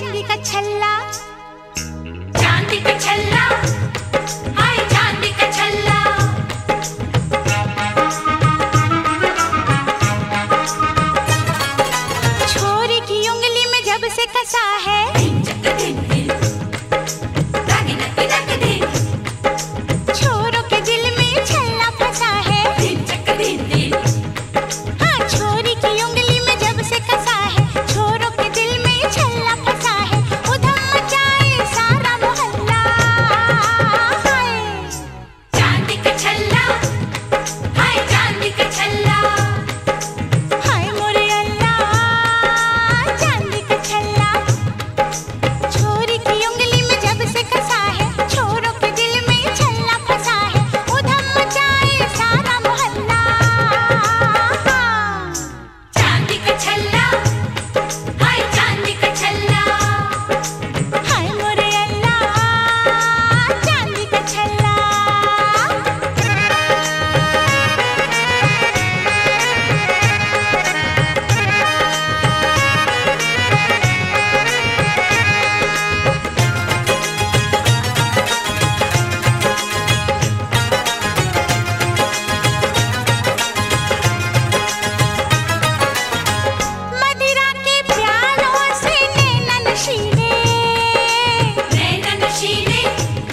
चांदी का छल्ला।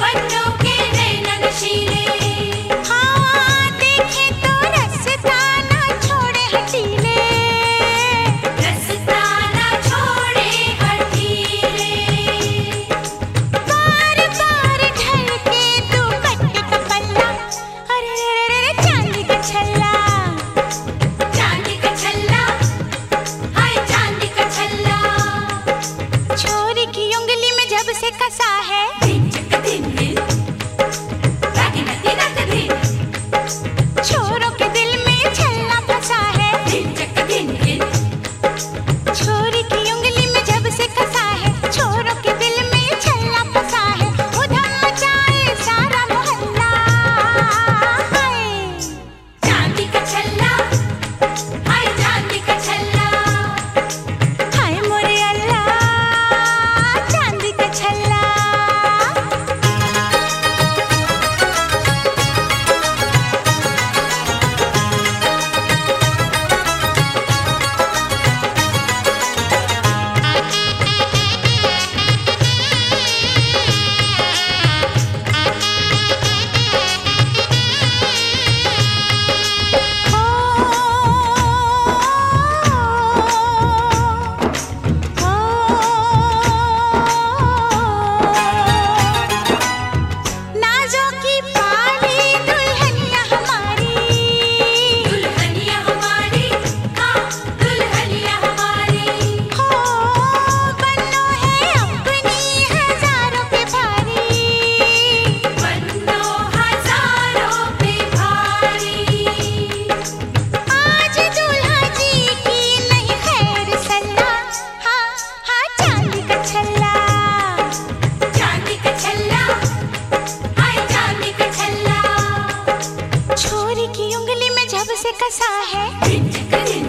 I What? शब से कसा है।